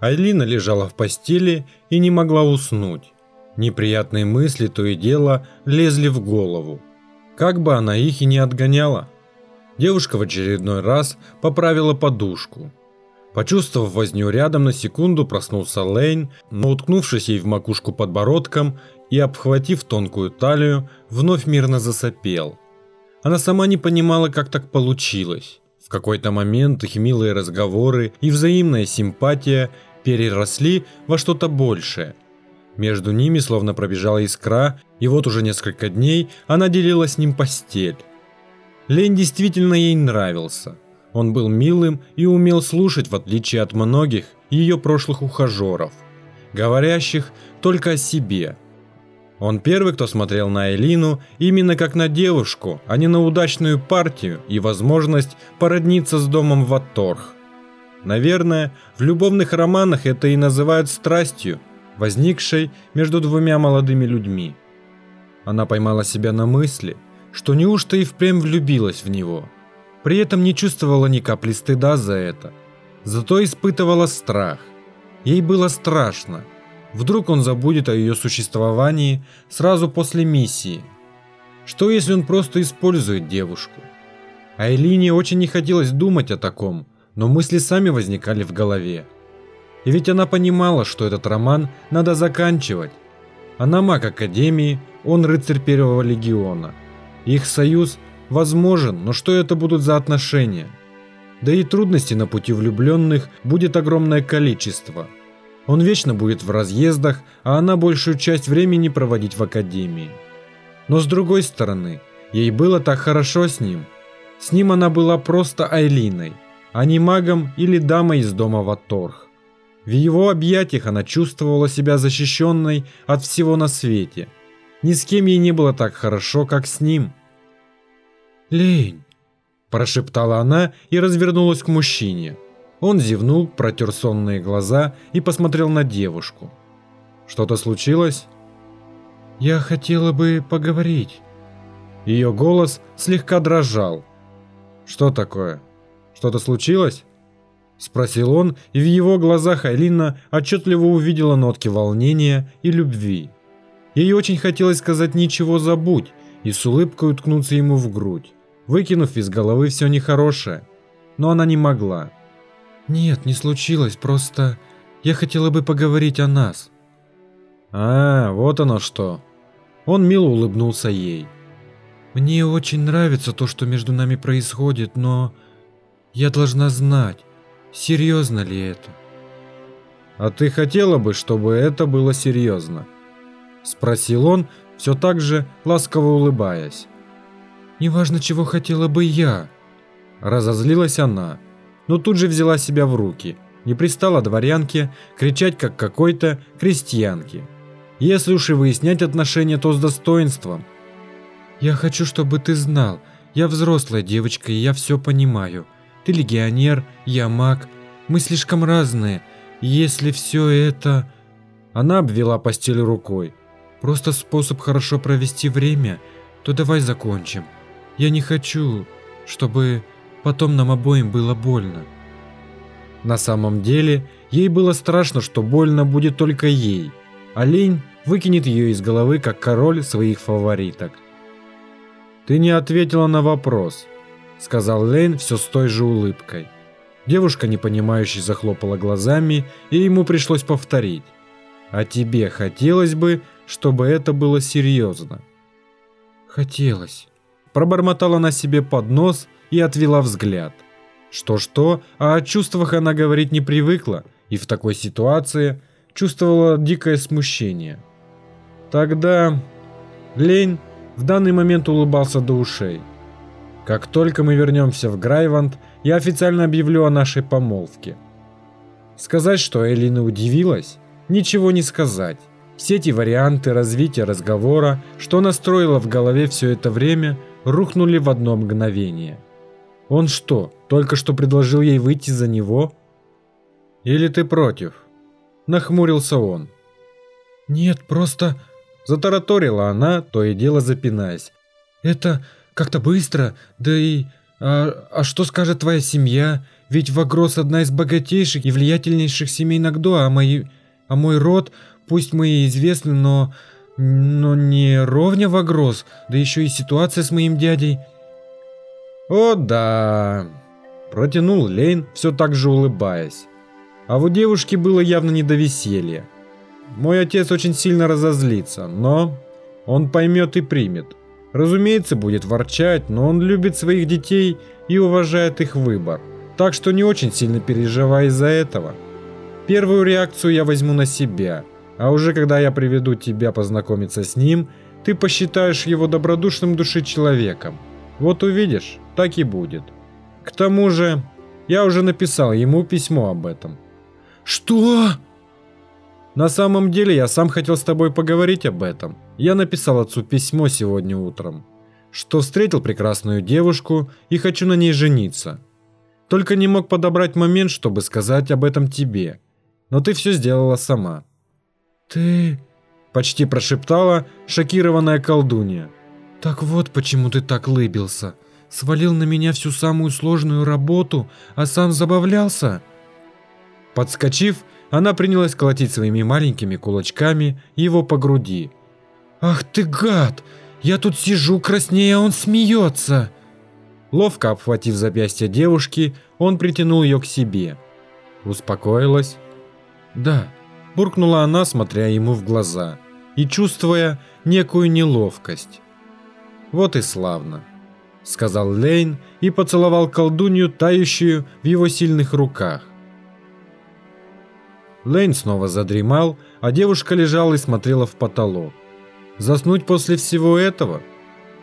Айлина лежала в постели и не могла уснуть. Неприятные мысли то и дело лезли в голову. Как бы она их и не отгоняла. Девушка в очередной раз поправила подушку. Почувствовав возню рядом на секунду, проснулся Лейн, но уткнувшись ей в макушку подбородком и обхватив тонкую талию, вновь мирно засопел. Она сама не понимала, как так получилось. В какой-то момент их милые разговоры и взаимная симпатия переросли во что-то большее. Между ними словно пробежала искра, и вот уже несколько дней она делила с ним постель. Лень действительно ей нравился. Он был милым и умел слушать, в отличие от многих ее прошлых ухажеров, говорящих только о себе. Он первый, кто смотрел на Элину именно как на девушку, а не на удачную партию и возможность породниться с домом Ватторх. Наверное, в любовных романах это и называют страстью, возникшей между двумя молодыми людьми. Она поймала себя на мысли, что неужто и впрямь влюбилась в него. При этом не чувствовала ни капли стыда за это. Зато испытывала страх. Ей было страшно. Вдруг он забудет о ее существовании сразу после миссии. Что если он просто использует девушку? Айлине очень не хотелось думать о таком – но мысли сами возникали в голове. И ведь она понимала, что этот роман надо заканчивать. Она маг Академии, он рыцарь Первого Легиона. Их союз возможен, но что это будут за отношения? Да и трудностей на пути влюбленных будет огромное количество. Он вечно будет в разъездах, а она большую часть времени проводить в Академии. Но с другой стороны, ей было так хорошо с ним. С ним она была просто Айлиной – а не магом или дамой из дома Ваторх. В его объятиях она чувствовала себя защищенной от всего на свете. Ни с кем ей не было так хорошо, как с ним. «Лень!» – прошептала она и развернулась к мужчине. Он зевнул, протер сонные глаза и посмотрел на девушку. «Что-то случилось?» «Я хотела бы поговорить». Ее голос слегка дрожал. «Что такое?» Что-то случилось? Спросил он, и в его глазах Айлина отчетливо увидела нотки волнения и любви. Ей очень хотелось сказать «ничего забудь» и с улыбкой уткнуться ему в грудь, выкинув из головы все нехорошее. Но она не могла. «Нет, не случилось, просто я хотела бы поговорить о нас». «А, вот оно что». Он мило улыбнулся ей. «Мне очень нравится то, что между нами происходит, но я должна знать, серьезно ли это. А ты хотела бы, чтобы это было серьезно? Спросил он, все так же ласково улыбаясь. Неважно, чего хотела бы я. Разозлилась она, но тут же взяла себя в руки. Не пристала дворянке кричать, как какой-то крестьянке. Если уж и выяснять отношения, то с достоинством. Я хочу, чтобы ты знал, я взрослая девочка, и я все понимаю. Ты легионер, я маг. Мы слишком разные. Если все это... Она обвела постель рукой. Просто способ хорошо провести время, то давай закончим. Я не хочу, чтобы потом нам обоим было больно. На самом деле, ей было страшно, что больно будет только ей. Олень выкинет ее из головы, как король своих фавориток. Ты не ответила на вопрос сказал Лейн все с той же улыбкой. Девушка, непонимающе, захлопала глазами, и ему пришлось повторить. «А тебе хотелось бы, чтобы это было серьезно?» «Хотелось», – пробормотала она себе под нос и отвела взгляд. Что-что, а о чувствах она говорить не привыкла, и в такой ситуации чувствовала дикое смущение. Тогда Лень в данный момент улыбался до ушей. Как только мы вернемся в Грайванд, я официально объявлю о нашей помолвке. Сказать, что Элина удивилась? Ничего не сказать. Все эти варианты развития разговора, что настроила в голове все это время, рухнули в одно мгновение. Он что, только что предложил ей выйти за него? Или ты против? Нахмурился он. Нет, просто... Затараторила она, то и дело запинаясь. Это как-то быстро, да и А, а что скажет твоя семья? Ведь Вагрос одна из богатейших и влиятельнейших семей Нагдо, а, мои, а мой род, пусть мы и известны, но, но не ровня Вагрос, да еще и ситуация с моим дядей. О да, протянул Лейн, все так же улыбаясь. А вот девушке было явно не до веселья. Мой отец очень сильно разозлится, но он поймет и примет. Разумеется, будет ворчать, но он любит своих детей и уважает их выбор. Так что не очень сильно переживай из-за этого. Первую реакцию я возьму на себя, а уже когда я приведу тебя познакомиться с ним, ты посчитаешь его добродушным души человеком. Вот увидишь, так и будет. К тому же, я уже написал ему письмо об этом. Что? На самом деле я сам хотел с тобой поговорить об этом. Я написал отцу письмо сегодня утром, что встретил прекрасную девушку и хочу на ней жениться. Только не мог подобрать момент, чтобы сказать об этом тебе. Но ты все сделала сама. Ты... Почти прошептала шокированная колдунья. Так вот почему ты так лыбился. Свалил на меня всю самую сложную работу, а сам забавлялся. Подскочив, она принялась колотить своими маленькими кулачками его по груди. «Ах ты гад! Я тут сижу краснее, а он смеется!» Ловко обхватив запястье девушки, он притянул ее к себе. Успокоилась? «Да», – буркнула она, смотря ему в глаза и чувствуя некую неловкость. «Вот и славно», – сказал Лейн и поцеловал колдунью, тающую в его сильных руках. Лейн снова задремал, а девушка лежала и смотрела в потолок. Заснуть после всего этого?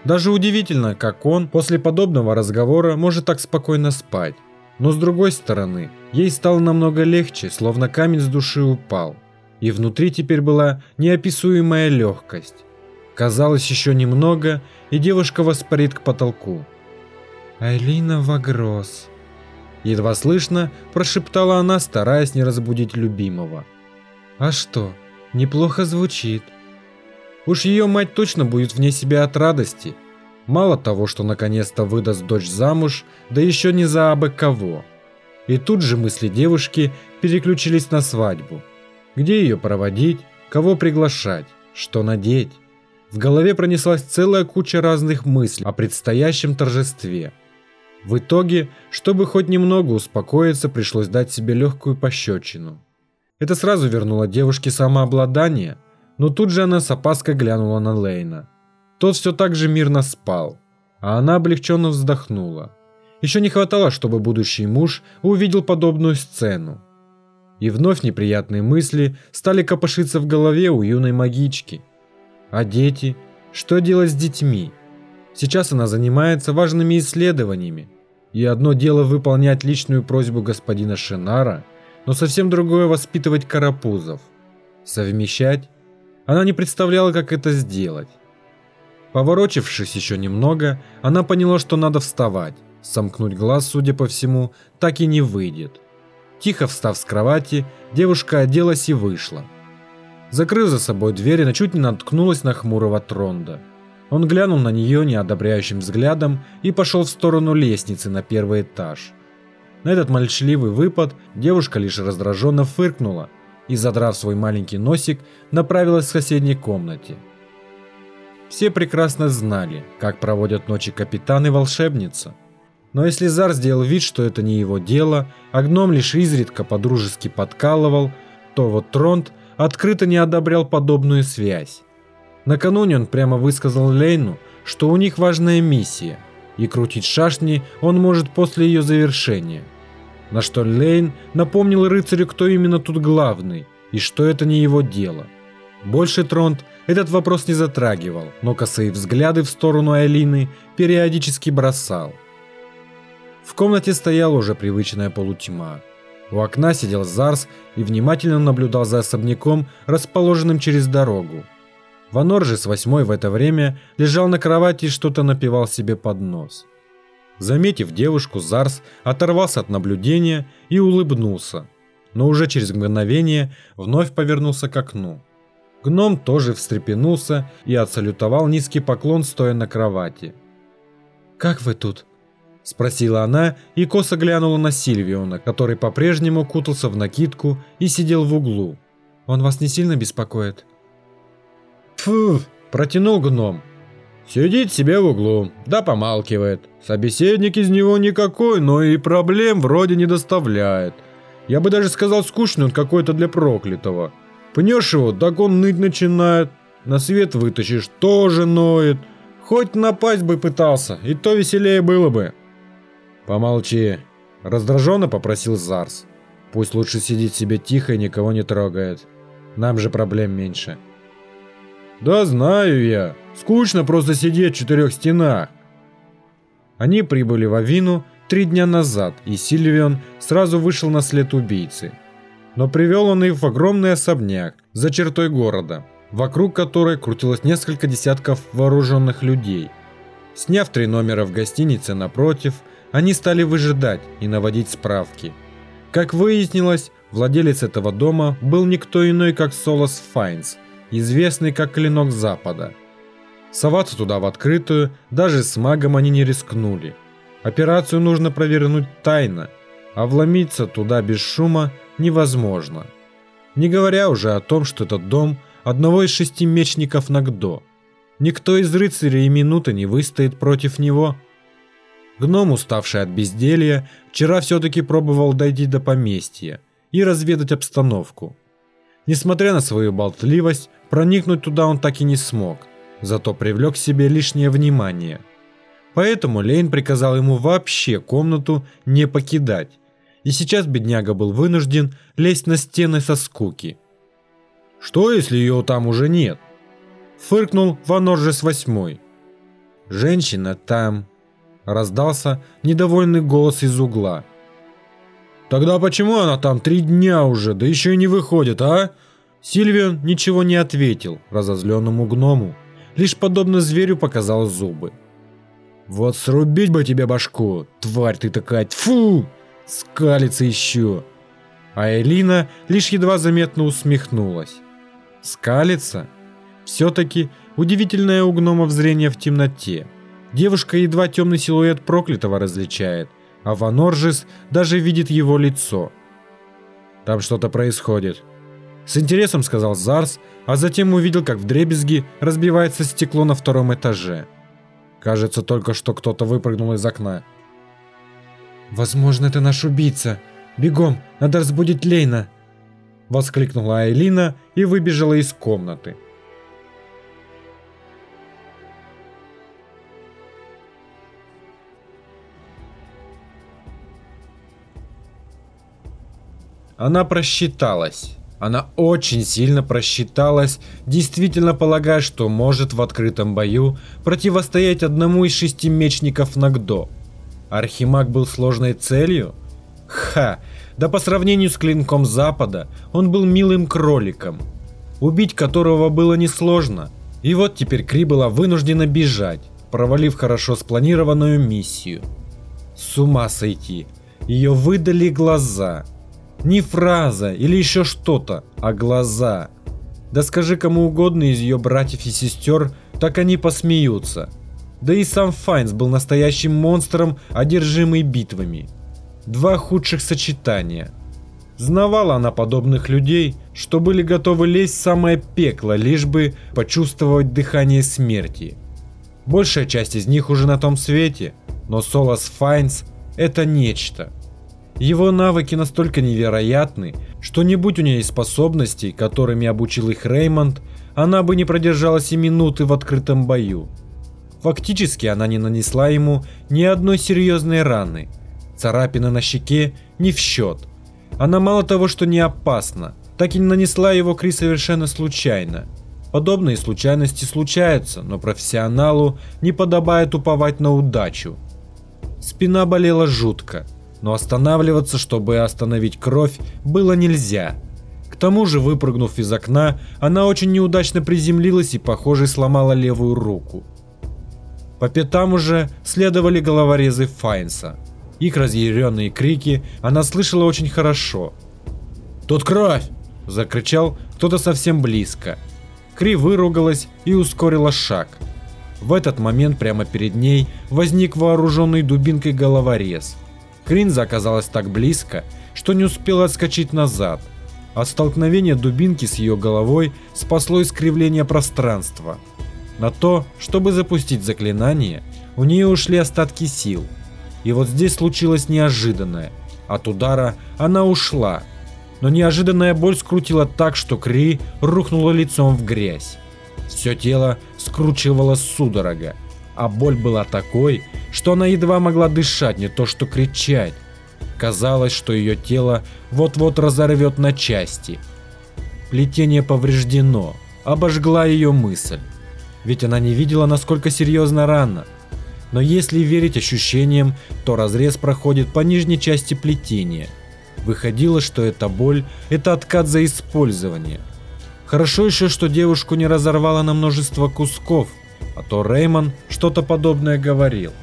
Даже удивительно, как он после подобного разговора может так спокойно спать. Но с другой стороны, ей стало намного легче, словно камень с души упал. И внутри теперь была неописуемая легкость. Казалось еще немного, и девушка воспарит к потолку. «Айлина Вагрос», Едва слышно, прошептала она, стараясь не разбудить любимого. «А что, неплохо звучит». Уж ее мать точно будет вне себя от радости. Мало того, что наконец-то выдаст дочь замуж, да еще не за абы кого. И тут же мысли девушки переключились на свадьбу. Где ее проводить, кого приглашать, что надеть. В голове пронеслась целая куча разных мыслей о предстоящем торжестве – в итоге, чтобы хоть немного успокоиться, пришлось дать себе легкую пощечину. Это сразу вернуло девушке самообладание, но тут же она с опаской глянула на Лейна. Тот все так же мирно спал, а она облегченно вздохнула. Еще не хватало, чтобы будущий муж увидел подобную сцену. И вновь неприятные мысли стали копошиться в голове у юной магички. А дети? Что делать с детьми? Сейчас она занимается важными исследованиями, и одно дело выполнять личную просьбу господина Шинара, но совсем другое воспитывать карапузов. Совмещать? Она не представляла, как это сделать. Поворочившись еще немного, она поняла, что надо вставать. Сомкнуть глаз, судя по всему, так и не выйдет. Тихо встав с кровати, девушка оделась и вышла. Закрыв за собой дверь, она чуть не наткнулась на хмурого Тронда. Он глянул на нее неодобряющим взглядом и пошел в сторону лестницы на первый этаж. На этот молчаливый выпад девушка лишь раздраженно фыркнула и, задрав свой маленький носик, направилась к соседней комнате. Все прекрасно знали, как проводят ночи капитан и волшебница. Но если Зар сделал вид, что это не его дело, а гном лишь изредка подружески подкалывал, то вот Тронт открыто не одобрял подобную связь. Накануне он прямо высказал Лейну, что у них важная миссия, и крутить шашни он может после ее завершения. На что Лейн напомнил рыцарю, кто именно тут главный, и что это не его дело. Больше Тронт этот вопрос не затрагивал, но косые взгляды в сторону Айлины периодически бросал. В комнате стояла уже привычная полутьма. У окна сидел Зарс и внимательно наблюдал за особняком, расположенным через дорогу. Ванор же восьмой в это время лежал на кровати и что-то напивал себе под нос. Заметив девушку, Зарс оторвался от наблюдения и улыбнулся, но уже через мгновение вновь повернулся к окну. Гном тоже встрепенулся и отсалютовал низкий поклон, стоя на кровати. «Как вы тут?» Спросила она и косо глянула на Сильвиона, который по-прежнему кутался в накидку и сидел в углу. «Он вас не сильно беспокоит?» «Фу!» – протянул гном. «Сидит себе в углу, да помалкивает. Собеседник из него никакой, но и проблем вроде не доставляет. Я бы даже сказал, скучный он какой-то для проклятого. Пнешь его, так он ныть начинает. На свет вытащишь, тоже ноет. Хоть напасть бы пытался, и то веселее было бы». «Помолчи», – раздраженно попросил Зарс. «Пусть лучше сидит себе тихо и никого не трогает. Нам же проблем меньше». «Да знаю я. Скучно просто сидеть в четырех стенах». Они прибыли в Авину три дня назад, и Сильвион сразу вышел на след убийцы. Но привел он их в огромный особняк за чертой города, вокруг которой крутилось несколько десятков вооруженных людей. Сняв три номера в гостинице напротив – они стали выжидать и наводить справки. Как выяснилось, владелец этого дома был никто иной, как Солос Файнс, известный как Клинок Запада. Соваться туда в открытую даже с магом они не рискнули. Операцию нужно провернуть тайно, а вломиться туда без шума невозможно. Не говоря уже о том, что этот дом одного из шести мечников Нагдо. Никто из рыцарей и минуты не выстоит против него – Гном, уставший от безделья, вчера все-таки пробовал дойти до поместья и разведать обстановку. Несмотря на свою болтливость, проникнуть туда он так и не смог, зато привлек к себе лишнее внимание. Поэтому Лейн приказал ему вообще комнату не покидать, и сейчас бедняга был вынужден лезть на стены со скуки. «Что, если ее там уже нет?» Фыркнул Ваноржес восьмой. «Женщина там, Раздался недовольный голос из угла. «Тогда почему она там три дня уже, да еще и не выходит, а?» Сильвион ничего не ответил разозленному гному, лишь подобно зверю показал зубы. «Вот срубить бы тебе башку, тварь ты такая, тьфу! Скалится еще!» А Элина лишь едва заметно усмехнулась. «Скалится?» Все-таки удивительное у гномов зрение в темноте. Девушка едва темный силуэт проклятого различает, а Ваноржис даже видит его лицо. Там что-то происходит. С интересом сказал Зарс, а затем увидел, как в дребезги разбивается стекло на втором этаже. Кажется, только что кто-то выпрыгнул из окна. «Возможно, это наш убийца. Бегом, надо разбудить Лейна!» Воскликнула Айлина и выбежала из комнаты. Она просчиталась. Она очень сильно просчиталась, действительно полагая, что может в открытом бою противостоять одному из шести мечников Нагдо. Архимаг был сложной целью? Ха, да по сравнению с клинком Запада, он был милым кроликом, убить которого было несложно. И вот теперь Кри была вынуждена бежать, провалив хорошо спланированную миссию. С ума сойти, ее выдали глаза – не фраза или еще что-то, а глаза. Да скажи кому угодно из ее братьев и сестер, так они посмеются. Да и сам Файнс был настоящим монстром, одержимый битвами. Два худших сочетания. Знавала она подобных людей, что были готовы лезть в самое пекло, лишь бы почувствовать дыхание смерти. Большая часть из них уже на том свете, но Солос Файнс – это нечто – его навыки настолько невероятны, что не будь у нее способностей, которыми обучил их Реймонд, она бы не продержалась и минуты в открытом бою. Фактически она не нанесла ему ни одной серьезной раны. Царапина на щеке не в счет. Она мало того, что не опасна, так и не нанесла его Кри совершенно случайно. Подобные случайности случаются, но профессионалу не подобает уповать на удачу. Спина болела жутко но останавливаться, чтобы остановить кровь, было нельзя. К тому же, выпрыгнув из окна, она очень неудачно приземлилась и, похоже, сломала левую руку. По пятам уже следовали головорезы Файнса. Их разъяренные крики она слышала очень хорошо. «Тут кровь!» – закричал кто-то совсем близко. Кри выругалась и ускорила шаг. В этот момент прямо перед ней возник вооруженный дубинкой головорез. Кринза оказалась так близко, что не успела отскочить назад. От столкновения дубинки с ее головой спасло искривление пространства. На то, чтобы запустить заклинание, у нее ушли остатки сил. И вот здесь случилось неожиданное. От удара она ушла, но неожиданная боль скрутила так, что Кри рухнула лицом в грязь. Все тело скручивало судорога, а боль была такой, что она едва могла дышать, не то что кричать. Казалось, что ее тело вот-вот разорвет на части. Плетение повреждено, обожгла ее мысль. Ведь она не видела, насколько серьезна рана. Но если верить ощущениям, то разрез проходит по нижней части плетения. Выходило, что эта боль – это откат за использование. Хорошо еще, что девушку не разорвало на множество кусков, а то Реймон что-то подобное говорил.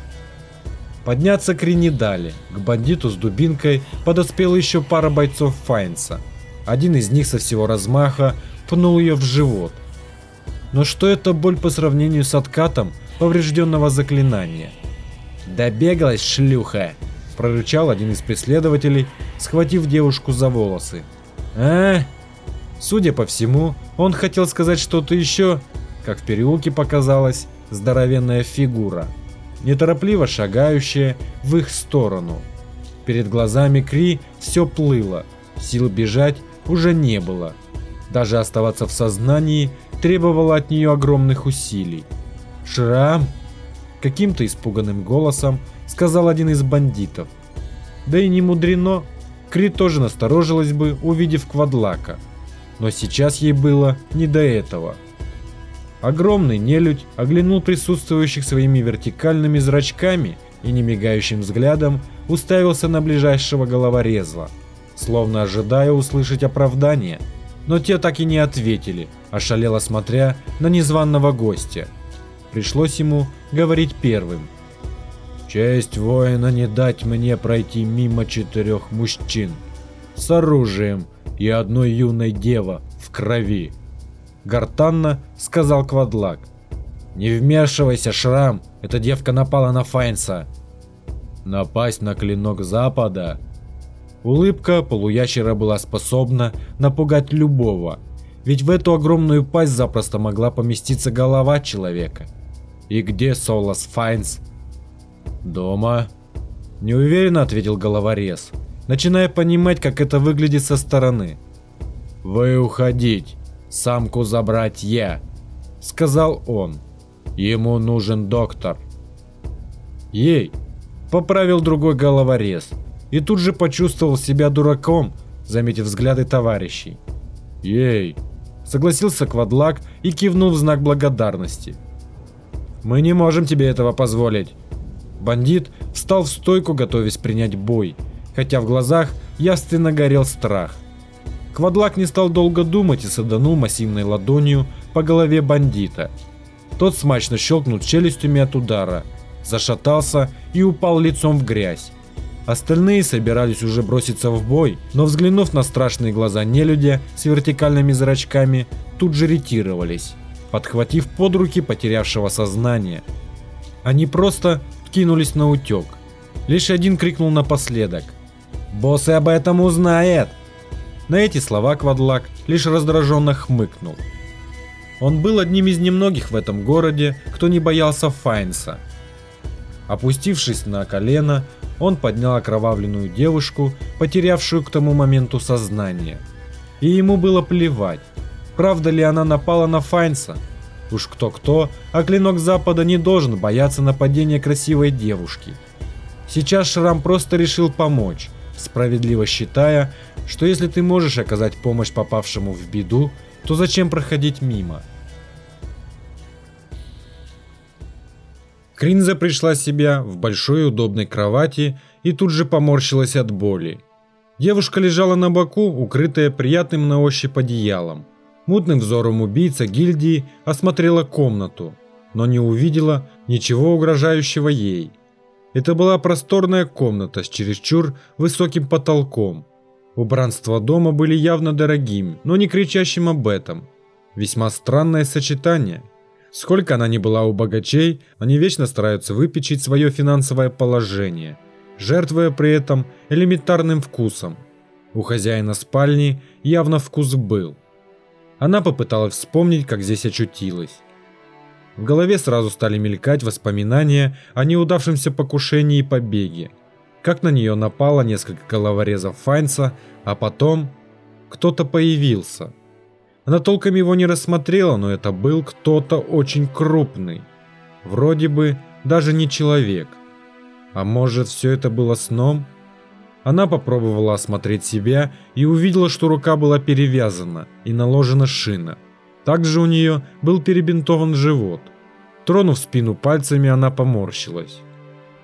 Подняться Кри не дали. К бандиту с дубинкой подоспела еще пара бойцов Файнса. Один из них со всего размаха пнул ее в живот. Но что это боль по сравнению с откатом поврежденного заклинания? «Добегалась, шлюха!» – прорычал один из преследователей, схватив девушку за волосы. «А?» Судя по всему, он хотел сказать что-то еще, как в переулке показалась здоровенная фигура – неторопливо шагающая в их сторону. Перед глазами Кри все плыло, сил бежать уже не было. Даже оставаться в сознании требовало от нее огромных усилий. «Шрам!» – каким-то испуганным голосом сказал один из бандитов. Да и не мудрено, Кри тоже насторожилась бы, увидев Квадлака. Но сейчас ей было не до этого – Огромный нелюдь оглянул присутствующих своими вертикальными зрачками и немигающим взглядом уставился на ближайшего головорезла, словно ожидая услышать оправдание. Но те так и не ответили, ошалело смотря на незваного гостя. Пришлось ему говорить первым. «Честь воина не дать мне пройти мимо четырех мужчин с оружием и одной юной дева в крови гортанно сказал Квадлак. «Не вмешивайся, Шрам, эта девка напала на Файнса». «Напасть на клинок Запада?» Улыбка полуящера была способна напугать любого, ведь в эту огромную пасть запросто могла поместиться голова человека. «И где Солос Файнс?» «Дома», – неуверенно ответил головорез, начиная понимать, как это выглядит со стороны. «Вы уходить!» Самку забрать я», — сказал он. «Ему нужен доктор». «Ей!» — поправил другой головорез и тут же почувствовал себя дураком, заметив взгляды товарищей. «Ей!» — согласился Квадлак и кивнул в знак благодарности. «Мы не можем тебе этого позволить». Бандит встал в стойку, готовясь принять бой, хотя в глазах явственно горел страх. Квадлак не стал долго думать и саданул массивной ладонью по голове бандита. Тот смачно щелкнул челюстями от удара, зашатался и упал лицом в грязь. Остальные собирались уже броситься в бой, но взглянув на страшные глаза нелюдя с вертикальными зрачками, тут же ретировались, подхватив под руки потерявшего сознание. Они просто кинулись на утек. Лишь один крикнул напоследок. «Босс об этом узнает!» На эти слова Квадлак лишь раздраженно хмыкнул. Он был одним из немногих в этом городе, кто не боялся Файнса. Опустившись на колено, он поднял окровавленную девушку, потерявшую к тому моменту сознание. И ему было плевать, правда ли она напала на Файнса. Уж кто-кто, а клинок Запада не должен бояться нападения красивой девушки. Сейчас Шрам просто решил помочь, справедливо считая, что если ты можешь оказать помощь попавшему в беду, то зачем проходить мимо? Кринза пришла себя в большой удобной кровати и тут же поморщилась от боли. Девушка лежала на боку, укрытая приятным на ощупь одеялом. Мутным взором убийца гильдии осмотрела комнату, но не увидела ничего угрожающего ей. Это была просторная комната с чересчур высоким потолком – Убранства дома были явно дорогими, но не кричащим об этом. Весьма странное сочетание. Сколько она ни была у богачей, они вечно стараются выпечить свое финансовое положение, жертвуя при этом элементарным вкусом. У хозяина спальни явно вкус был. Она попыталась вспомнить, как здесь очутилась. В голове сразу стали мелькать воспоминания о неудавшемся покушении и побеге. Как на нее напало несколько головорезов Файнса, а потом кто-то появился – она толком его не рассмотрела, но это был кто-то очень крупный. Вроде бы даже не человек. А может все это было сном? Она попробовала осмотреть себя и увидела, что рука была перевязана и наложена шина. Также у нее был перебинтован живот. Тронув спину пальцами, она поморщилась.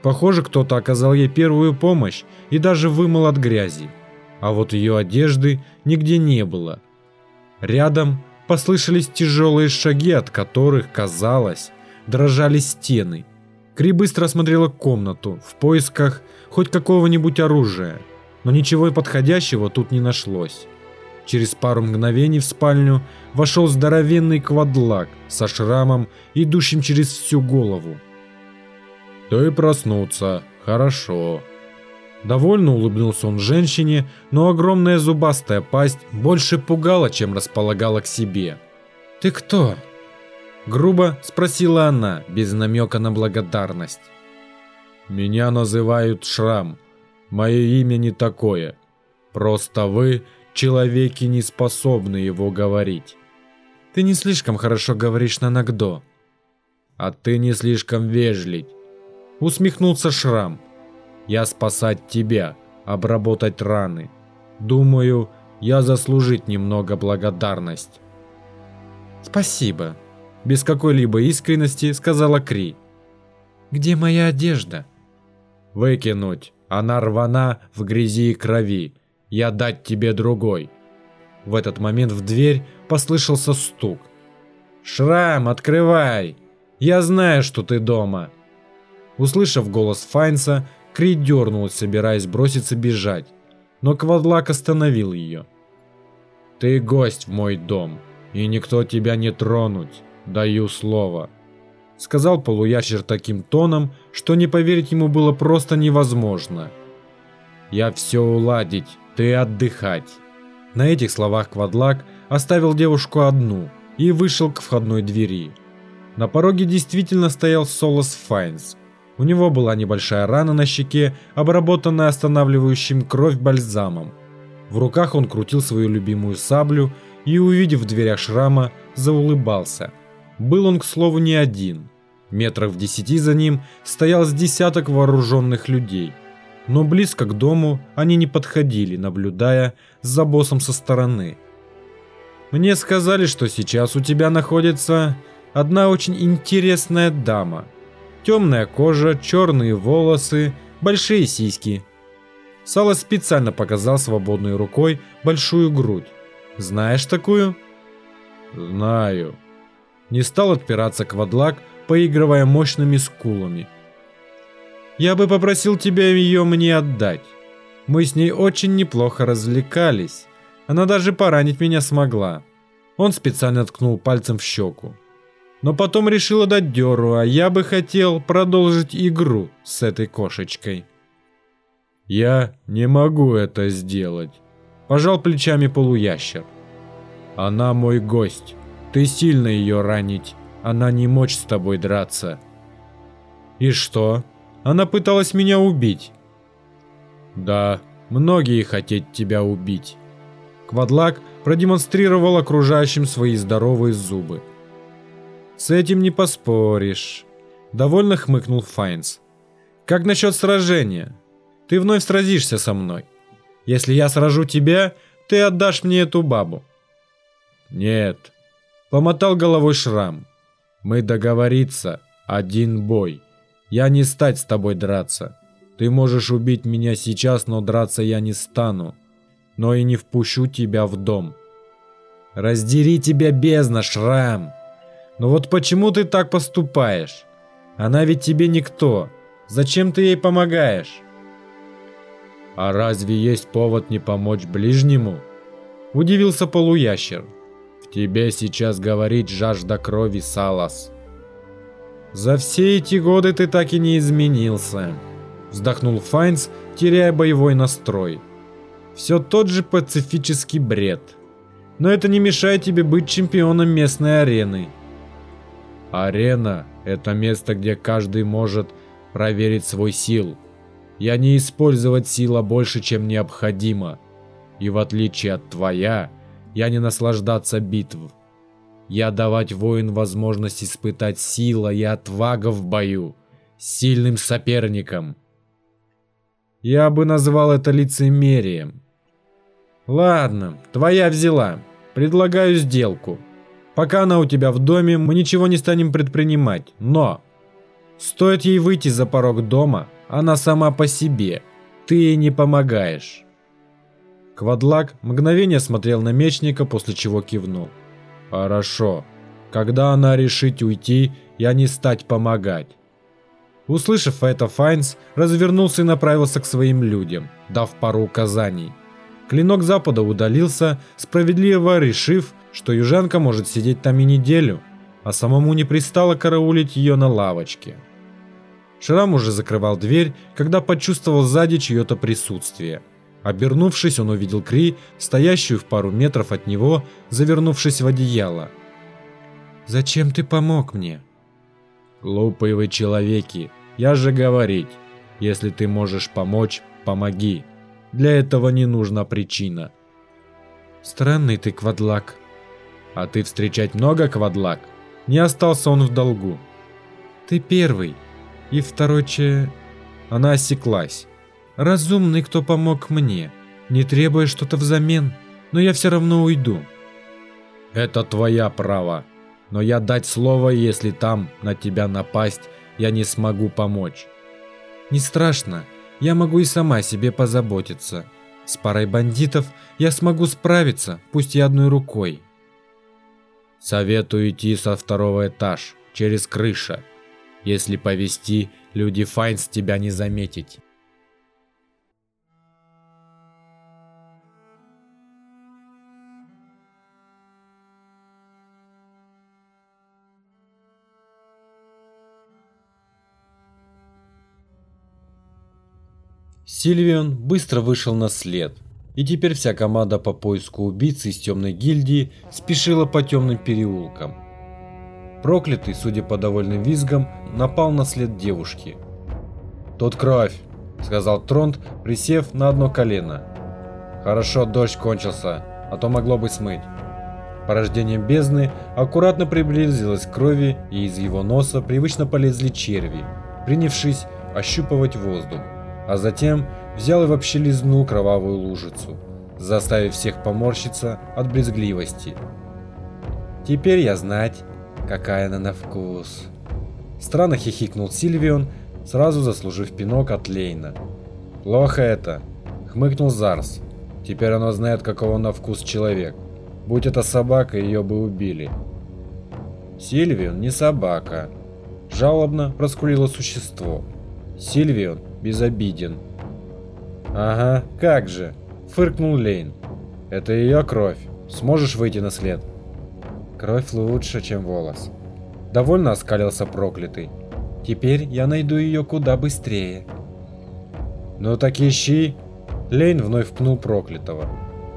Похоже, кто-то оказал ей первую помощь и даже вымыл от грязи. А вот ее одежды нигде не было – Рядом послышались тяжелые шаги, от которых, казалось, дрожали стены. Кри быстро осмотрела комнату в поисках хоть какого-нибудь оружия, но ничего подходящего тут не нашлось. Через пару мгновений в спальню вошел здоровенный квадлак со шрамом, идущим через всю голову. «Ты проснуться, хорошо», Довольно улыбнулся он женщине, но огромная зубастая пасть больше пугала, чем располагала к себе. «Ты кто?» Грубо спросила она, без намека на благодарность. «Меня называют Шрам. Мое имя не такое. Просто вы, человеки, не способны его говорить». «Ты не слишком хорошо говоришь на Нагдо». «А ты не слишком вежлить», — усмехнулся Шрам. Я спасать тебя, обработать раны. Думаю, я заслужить немного благодарность. Спасибо. Без какой-либо искренности сказала Кри. Где моя одежда? Выкинуть. Она рвана в грязи и крови. Я дать тебе другой. В этот момент в дверь послышался стук. «Шрам, открывай! Я знаю, что ты дома!» Услышав голос Файнса, Кри дернулась, собираясь броситься бежать, но Квадлак остановил ее. «Ты гость в мой дом, и никто тебя не тронуть, даю слово», сказал полуящер таким тоном, что не поверить ему было просто невозможно. «Я все уладить, ты отдыхать». На этих словах Квадлак оставил девушку одну и вышел к входной двери. На пороге действительно стоял Солос Файнс, у него была небольшая рана на щеке, обработанная останавливающим кровь бальзамом. В руках он крутил свою любимую саблю и, увидев в дверях шрама, заулыбался. Был он, к слову, не один. Метрах в десяти за ним стоял с десяток вооруженных людей. Но близко к дому они не подходили, наблюдая за боссом со стороны. «Мне сказали, что сейчас у тебя находится одна очень интересная дама», Темная кожа, черные волосы, большие сиськи. Сало специально показал свободной рукой большую грудь. Знаешь такую? Знаю. Не стал отпираться Квадлак, поигрывая мощными скулами. Я бы попросил тебя ее мне отдать. Мы с ней очень неплохо развлекались. Она даже поранить меня смогла. Он специально ткнул пальцем в щеку но потом решила дать дёру, а я бы хотел продолжить игру с этой кошечкой. Я не могу это сделать, пожал плечами полуящер. Она мой гость. Ты сильно ее ранить. Она не мочь с тобой драться. И что? Она пыталась меня убить. Да, многие хотят тебя убить. Квадлак продемонстрировал окружающим свои здоровые зубы. С этим не поспоришь. Довольно хмыкнул Файнс. Как насчет сражения? Ты вновь сразишься со мной. Если я сражу тебя, ты отдашь мне эту бабу. Нет. Помотал головой шрам. Мы договориться. Один бой. Я не стать с тобой драться. Ты можешь убить меня сейчас, но драться я не стану. Но и не впущу тебя в дом. Раздери тебя бездна, шрам. Но вот почему ты так поступаешь? Она ведь тебе никто. Зачем ты ей помогаешь? А разве есть повод не помочь ближнему? Удивился полуящер. В тебе сейчас говорит жажда крови Салас. За все эти годы ты так и не изменился. Вздохнул Файнс, теряя боевой настрой. Все тот же пацифический бред. Но это не мешает тебе быть чемпионом местной арены. Арена – это место, где каждый может проверить свой сил. Я не использовать сила больше, чем необходимо. И в отличие от твоя, я не наслаждаться битв. Я давать воин возможность испытать сила и отвага в бою с сильным соперником. Я бы назвал это лицемерием. Ладно, твоя взяла. Предлагаю сделку. Пока она у тебя в доме, мы ничего не станем предпринимать. Но стоит ей выйти за порог дома, она сама по себе. Ты ей не помогаешь. Квадлак мгновение смотрел на мечника, после чего кивнул. Хорошо. Когда она решит уйти, я не стать помогать. Услышав это, Файнс развернулся и направился к своим людям, дав пару указаний. Клинок Запада удалился, справедливо решив, что южанка может сидеть там и неделю, а самому не пристало караулить ее на лавочке. Шрам уже закрывал дверь, когда почувствовал сзади чье-то присутствие. Обернувшись, он увидел Кри, стоящую в пару метров от него, завернувшись в одеяло. «Зачем ты помог мне?» «Глупые вы человеки, я же говорить, если ты можешь помочь, помоги. Для этого не нужна причина». «Странный ты, Квадлак», а ты встречать много, Квадлак? Не остался он в долгу. Ты первый. И второй че... Она осеклась. Разумный, кто помог мне, не требуя что-то взамен, но я все равно уйду. Это твоя право. Но я дать слово, если там на тебя напасть, я не смогу помочь. Не страшно, я могу и сама себе позаботиться. С парой бандитов я смогу справиться, пусть и одной рукой. Советую идти со второго этаж, через крыша. Если повести, люди Файнс тебя не заметить. Сильвион быстро вышел на след – и теперь вся команда по поиску убийцы из темной гильдии спешила по темным переулкам. Проклятый, судя по довольным визгам, напал на след девушки. «Тут кровь», — сказал Тронт, присев на одно колено. «Хорошо, дождь кончился, а то могло бы смыть». Порождением бездны аккуратно приблизилась к крови, и из его носа привычно полезли черви, принявшись ощупывать воздух а затем взял и вообще лизнул кровавую лужицу, заставив всех поморщиться от брезгливости. Теперь я знать, какая она на вкус. Странно хихикнул Сильвион, сразу заслужив пинок от Лейна. Плохо это, хмыкнул Зарс. Теперь оно знает, какого на вкус человек. Будь это собака, ее бы убили. Сильвион не собака. Жалобно проскулило существо. Сильвион безобиден. Ага, как же, фыркнул Лейн. Это ее кровь. Сможешь выйти на след? Кровь лучше, чем волос. Довольно оскалился проклятый. Теперь я найду ее куда быстрее. Ну так ищи. Лейн вновь пнул проклятого.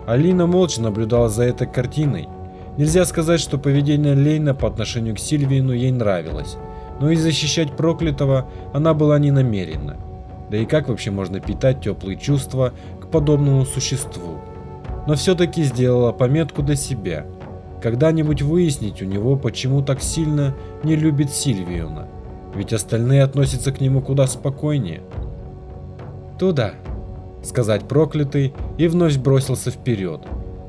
Алина молча наблюдала за этой картиной. Нельзя сказать, что поведение Лейна по отношению к Сильвину ей нравилось, но и защищать проклятого она была не намерена. Да и как вообще можно питать теплые чувства к подобному существу? Но все-таки сделала пометку для себя. Когда-нибудь выяснить у него, почему так сильно не любит Сильвиона. Ведь остальные относятся к нему куда спокойнее. «Туда», — сказать проклятый, и вновь бросился вперед.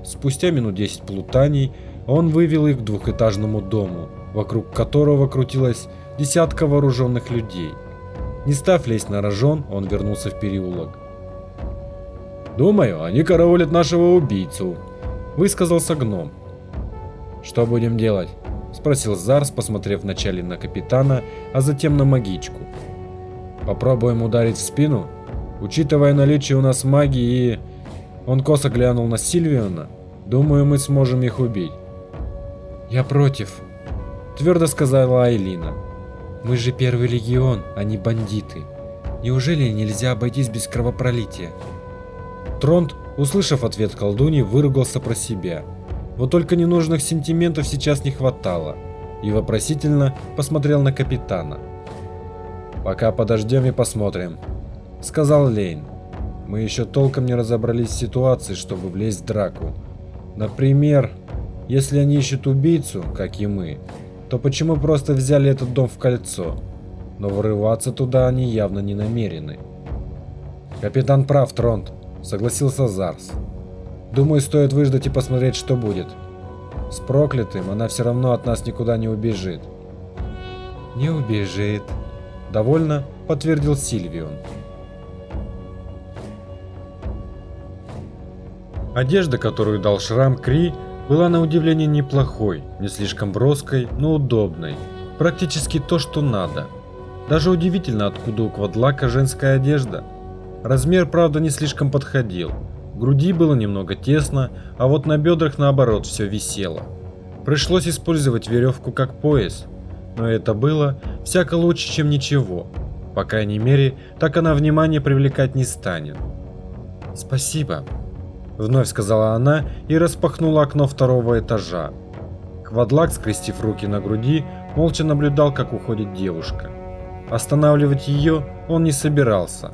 Спустя минут 10 плутаний он вывел их к двухэтажному дому, вокруг которого крутилась десятка вооруженных людей. Не став лезть на рожон, он вернулся в переулок. «Думаю, они караулят нашего убийцу», — высказался гном. «Что будем делать?» — спросил Зарс, посмотрев вначале на капитана, а затем на магичку. «Попробуем ударить в спину? Учитывая наличие у нас магии и...» Он косо глянул на Сильвиона. «Думаю, мы сможем их убить». «Я против», — твердо сказала Айлина. Мы же первый легион, а не бандиты. Неужели нельзя обойтись без кровопролития? Тронт, услышав ответ колдуни, выругался про себя. Вот только ненужных сентиментов сейчас не хватало. И вопросительно посмотрел на капитана. «Пока подождем и посмотрим», — сказал Лейн. «Мы еще толком не разобрались в ситуации, чтобы влезть в драку. Например, если они ищут убийцу, как и мы, то почему просто взяли этот дом в кольцо? Но врываться туда они явно не намерены». «Капитан прав, Тронт», — согласился Зарс. «Думаю, стоит выждать и посмотреть, что будет. С проклятым она все равно от нас никуда не убежит». «Не убежит», Довольно подтвердил Сильвион. Одежда, которую дал Шрам Кри, была на удивление неплохой, не слишком броской, но удобной. Практически то, что надо. Даже удивительно, откуда у Квадлака женская одежда. Размер, правда, не слишком подходил. Груди было немного тесно, а вот на бедрах наоборот все висело. Пришлось использовать веревку как пояс, но это было всяко лучше, чем ничего. По крайней мере, так она внимание привлекать не станет. «Спасибо», — вновь сказала она и распахнула окно второго этажа. Квадлак, скрестив руки на груди, молча наблюдал, как уходит девушка. Останавливать ее он не собирался.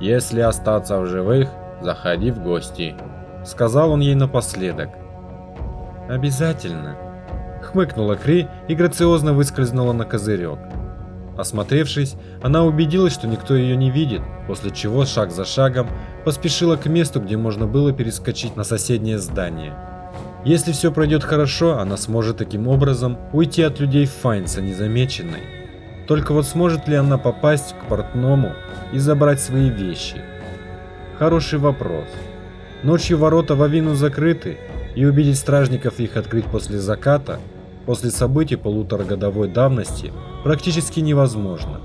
«Если остаться в живых, заходи в гости», — сказал он ей напоследок. «Обязательно», Хмыкнула Кри и грациозно выскользнула на козырек. Осмотревшись, она убедилась, что никто ее не видит, после чего шаг за шагом поспешила к месту, где можно было перескочить на соседнее здание. Если все пройдет хорошо, она сможет таким образом уйти от людей Файнса незамеченной. Только вот сможет ли она попасть к портному и забрать свои вещи? Хороший вопрос. Ночью ворота в Авину закрыты, и убедить стражников их открыть после заката – после событий полуторагодовой давности практически невозможно.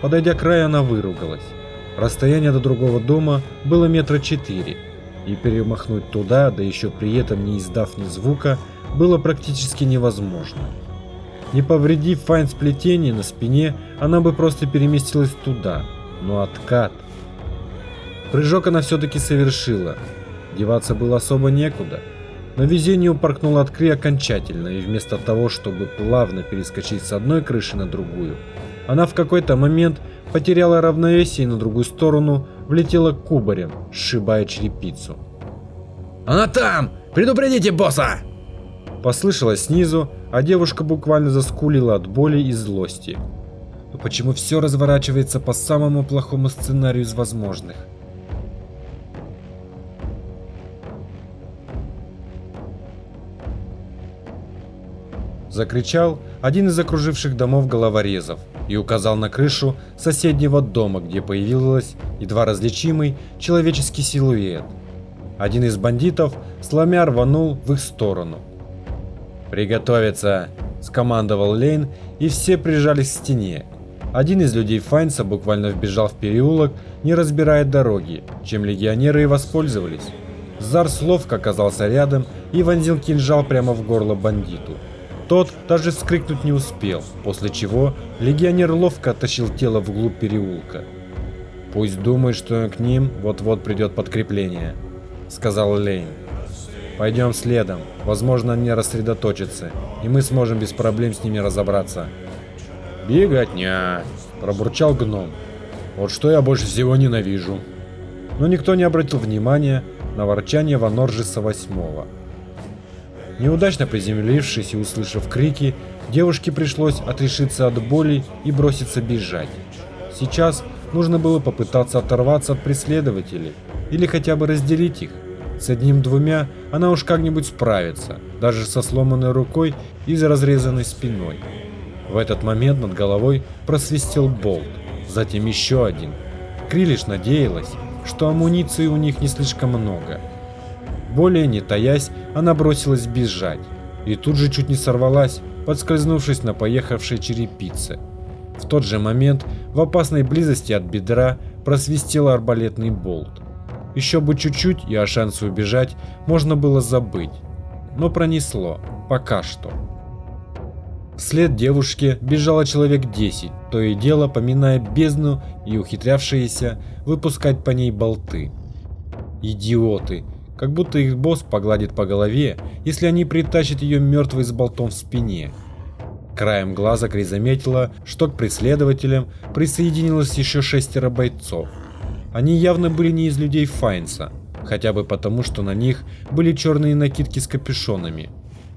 Подойдя к краю, она выругалась. Расстояние до другого дома было метра четыре, и перемахнуть туда, да еще при этом не издав ни звука, было практически невозможно. Не повредив файн сплетение на спине, она бы просто переместилась туда, но откат. Прыжок она все-таки совершила. Деваться было особо некуда – но везение упоркнуло от Кри окончательно, и вместо того, чтобы плавно перескочить с одной крыши на другую, она в какой-то момент потеряла равновесие и на другую сторону влетела кубарем, сшибая черепицу. «Она там! Предупредите босса!» Послышалось снизу, а девушка буквально заскулила от боли и злости. Но почему все разворачивается по самому плохому сценарию из возможных? Закричал один из окруживших домов головорезов и указал на крышу соседнего дома, где появилась едва различимый человеческий силуэт. Один из бандитов, сломя рванул в их сторону. «Приготовиться!» – скомандовал Лейн, и все прижались к стене. Один из людей Файнса буквально вбежал в переулок, не разбирая дороги, чем легионеры и воспользовались. Зарс ловко оказался рядом и вонзил кинжал прямо в горло бандиту. Тот даже вскрикнуть не успел, после чего легионер ловко оттащил тело вглубь переулка. «Пусть думает, что к ним вот-вот придет подкрепление», — сказал Лейн. «Пойдем следом, возможно они рассредоточатся, и мы сможем без проблем с ними разобраться». «Беготня!» – пробурчал гном. «Вот что я больше всего ненавижу». Но никто не обратил внимания на ворчание Ваноржиса восьмого. Неудачно приземлившись и услышав крики, девушке пришлось отрешиться от боли и броситься бежать. Сейчас нужно было попытаться оторваться от преследователей или хотя бы разделить их. С одним-двумя она уж как-нибудь справится, даже со сломанной рукой и за разрезанной спиной. В этот момент над головой просвистел болт, затем еще один. Крилиш надеялась, что амуниции у них не слишком много – более не таясь, она бросилась бежать. И тут же чуть не сорвалась, подскользнувшись на поехавшей черепице. В тот же момент в опасной близости от бедра просвистел арбалетный болт. Еще бы чуть-чуть, и о шансе убежать можно было забыть. Но пронесло. Пока что. Вслед девушке бежало человек 10, то и дело поминая бездну и ухитрявшиеся выпускать по ней болты. Идиоты! Как будто их босс погладит по голове, если они притащат ее мертвой с болтом в спине. Краем глаза Крей заметила, что к преследователям присоединилось еще шестеро бойцов. Они явно были не из людей Файнса, хотя бы потому, что на них были черные накидки с капюшонами.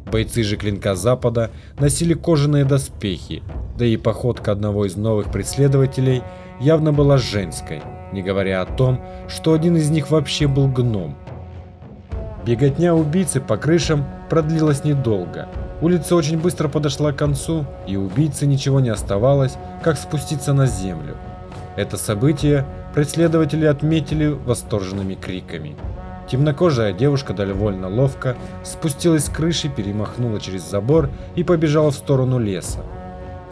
Бойцы же Клинка Запада носили кожаные доспехи, да и походка одного из новых преследователей явно была женской, не говоря о том, что один из них вообще был гном. Беготня убийцы по крышам продлилась недолго. Улица очень быстро подошла к концу, и убийце ничего не оставалось, как спуститься на землю. Это событие преследователи отметили восторженными криками. Темнокожая девушка довольно ловко спустилась с крыши, перемахнула через забор и побежала в сторону леса.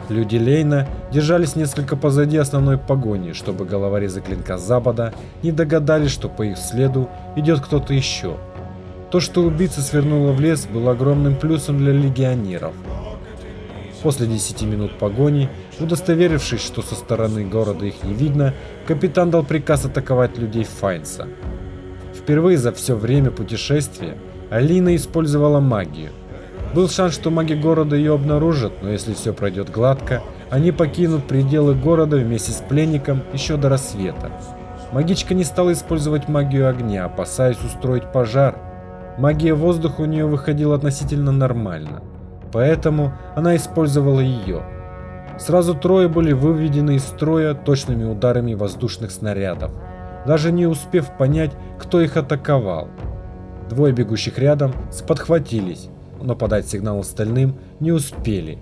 Люди Лейна держались несколько позади основной погони, чтобы головорезы клинка Запада не догадались, что по их следу идет кто-то еще. То, что убийца свернула в лес, было огромным плюсом для легионеров. После 10 минут погони, удостоверившись, что со стороны города их не видно, капитан дал приказ атаковать людей Файнса. Впервые за все время путешествия Алина использовала магию. Был шанс, что маги города ее обнаружат, но если все пройдет гладко, они покинут пределы города вместе с пленником еще до рассвета. Магичка не стала использовать магию огня, опасаясь устроить пожар. Магия воздуха у нее выходила относительно нормально, поэтому она использовала ее. Сразу трое были выведены из строя точными ударами воздушных снарядов даже не успев понять, кто их атаковал. Двое бегущих рядом сподхватились, но подать сигнал остальным не успели.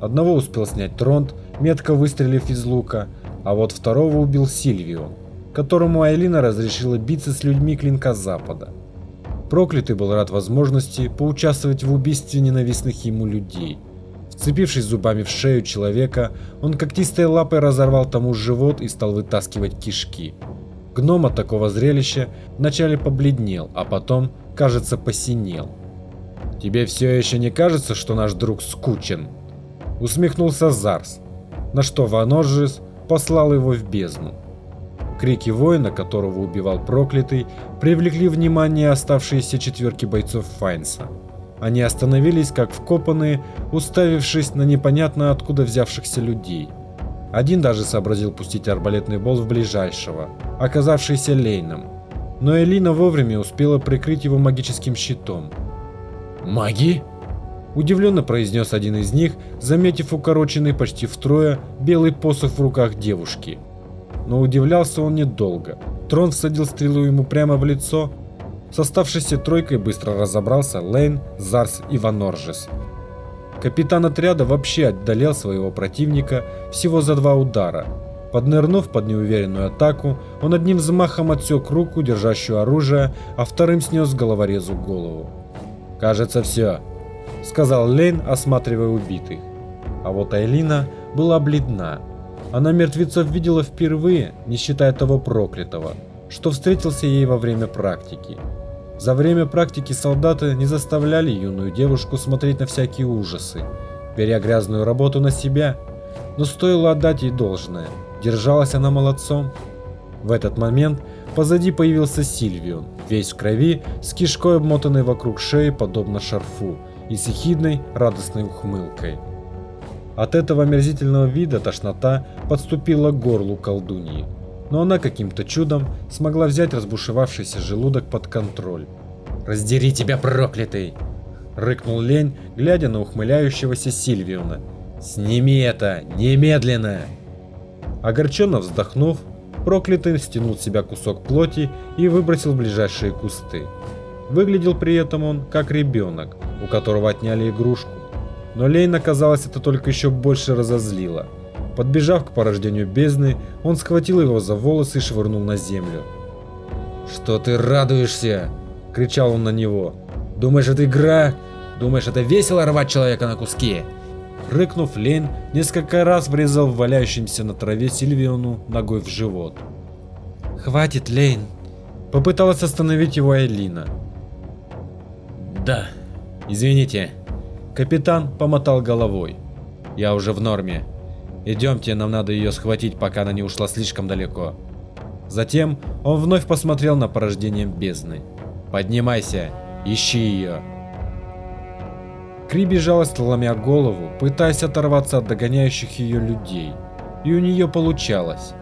Одного успел снять Тронт, метко выстрелив из лука, а вот второго убил Сильвион, которому Айлина разрешила биться с людьми Клинка Запада. Проклятый был рад возможности поучаствовать в убийстве ненавистных ему людей. Вцепившись зубами в шею человека, он когтистой лапой разорвал тому живот и стал вытаскивать кишки. Гном от такого зрелища вначале побледнел, а потом, кажется, посинел. «Тебе все еще не кажется, что наш друг скучен?» Усмехнулся Зарс, на что Ваноржис послал его в бездну. Крики воина, которого убивал проклятый, привлекли внимание оставшиеся четверки бойцов Файнса. Они остановились как вкопанные, уставившись на непонятно откуда взявшихся людей – один даже сообразил пустить арбалетный болт в ближайшего, оказавшийся Лейном. Но Элина вовремя успела прикрыть его магическим щитом. «Маги?» Удивленно произнес один из них, заметив укороченный почти втрое белый посох в руках девушки. Но удивлялся он недолго. Трон всадил стрелу ему прямо в лицо. С оставшейся тройкой быстро разобрался Лейн, Зарс и Ваноржес. Капитан отряда вообще отдалил своего противника всего за два удара. Поднырнув под неуверенную атаку, он одним взмахом отсек руку, держащую оружие, а вторым снес головорезу голову. «Кажется, все», — сказал Лейн, осматривая убитых. А вот Айлина была бледна. Она мертвецов видела впервые, не считая того проклятого, что встретился ей во время практики. За время практики солдаты не заставляли юную девушку смотреть на всякие ужасы, беря грязную работу на себя, но стоило отдать ей должное, держалась она молодцом. В этот момент позади появился Сильвион, весь в крови, с кишкой обмотанной вокруг шеи, подобно шарфу, и с ехидной радостной ухмылкой. От этого омерзительного вида тошнота подступила к горлу колдуньи но она каким-то чудом смогла взять разбушевавшийся желудок под контроль. «Раздери тебя, проклятый!» – рыкнул Лень, глядя на ухмыляющегося Сильвиона. «Сними это! Немедленно!» Огорченно вздохнув, проклятый стянул с себя кусок плоти и выбросил в ближайшие кусты. Выглядел при этом он как ребенок, у которого отняли игрушку. Но Лейн, казалось, это только еще больше разозлило – Подбежав к порождению бездны, он схватил его за волосы и швырнул на землю. «Что ты радуешься?» – кричал он на него. «Думаешь, это игра? Думаешь, это весело рвать человека на куски?» Рыкнув, Лейн несколько раз врезал валяющимся на траве Сильвиону ногой в живот. «Хватит, Лейн!» – попыталась остановить его Айлина. «Да, извините». Капитан помотал головой. Я уже в норме. Идемте, нам надо ее схватить, пока она не ушла слишком далеко. Затем он вновь посмотрел на порождение бездны. Поднимайся, ищи ее. Кри бежала, сломя голову, пытаясь оторваться от догоняющих ее людей. И у нее получалось.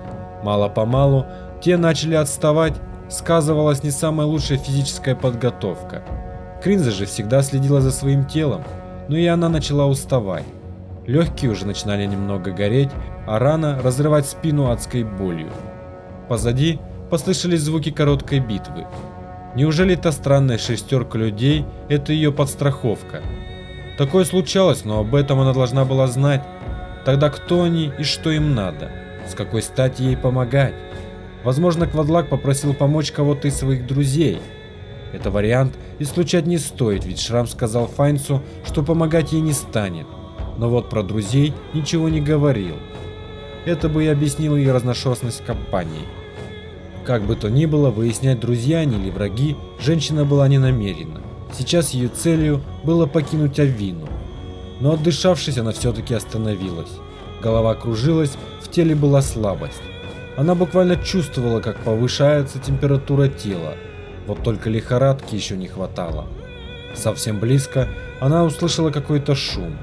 Мало-помалу те начали отставать, сказывалась не самая лучшая физическая подготовка. Кринза же всегда следила за своим телом, но и она начала уставать. Легкие уже начинали немного гореть, а рана разрывать спину адской болью. Позади послышались звуки короткой битвы. Неужели та странная шестерка людей – это ее подстраховка? Такое случалось, но об этом она должна была знать. Тогда кто они и что им надо? С какой стати ей помогать? Возможно, Квадлак попросил помочь кого-то из своих друзей. Это вариант исключать не стоит, ведь Шрам сказал Файнсу, что помогать ей не станет. Но вот про друзей ничего не говорил. Это бы и объяснило ее разношерстность компании. Как бы то ни было, выяснять, друзья они или враги, женщина была не намерена. Сейчас ее целью было покинуть Авину. Но отдышавшись, она все-таки остановилась. Голова кружилась, в теле была слабость. Она буквально чувствовала, как повышается температура тела. Вот только лихорадки еще не хватало. Совсем близко она услышала какой-то шум.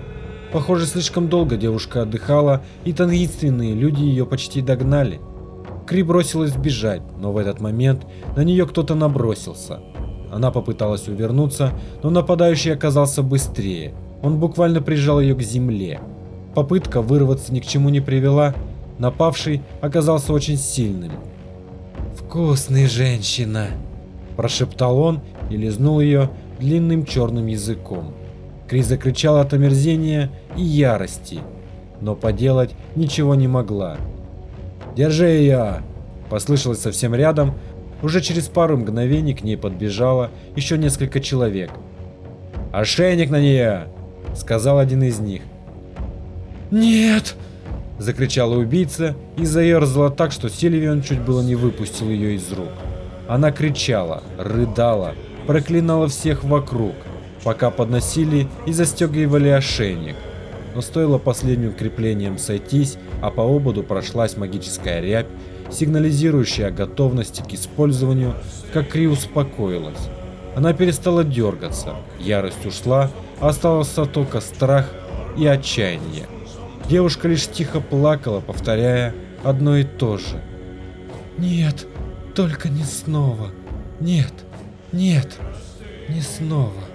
Похоже, слишком долго девушка отдыхала, и таинственные люди ее почти догнали. Кри бросилась бежать, но в этот момент на нее кто-то набросился. Она попыталась увернуться, но нападающий оказался быстрее. Он буквально прижал ее к земле. Попытка вырваться ни к чему не привела, напавший оказался очень сильным. «Вкусный женщина!» – прошептал он и лизнул ее длинным черным языком. Кри закричала от омерзения и ярости, но поделать ничего не могла. «Держи ее!» Послышалось совсем рядом. Уже через пару мгновений к ней подбежало еще несколько человек. «Ошейник на нее!» Сказал один из них. «Нет!» Закричала убийца и заерзала так, что Сильвион чуть было не выпустил ее из рук. Она кричала, рыдала, проклинала всех вокруг, пока подносили и застегивали ошейник но стоило последним креплением сойтись, а по ободу прошлась магическая рябь, сигнализирующая о готовности к использованию, как Кри успокоилась. Она перестала дергаться, ярость ушла, остался только страх и отчаяние. Девушка лишь тихо плакала, повторяя одно и то же. «Нет, только не снова. Нет, нет, не снова».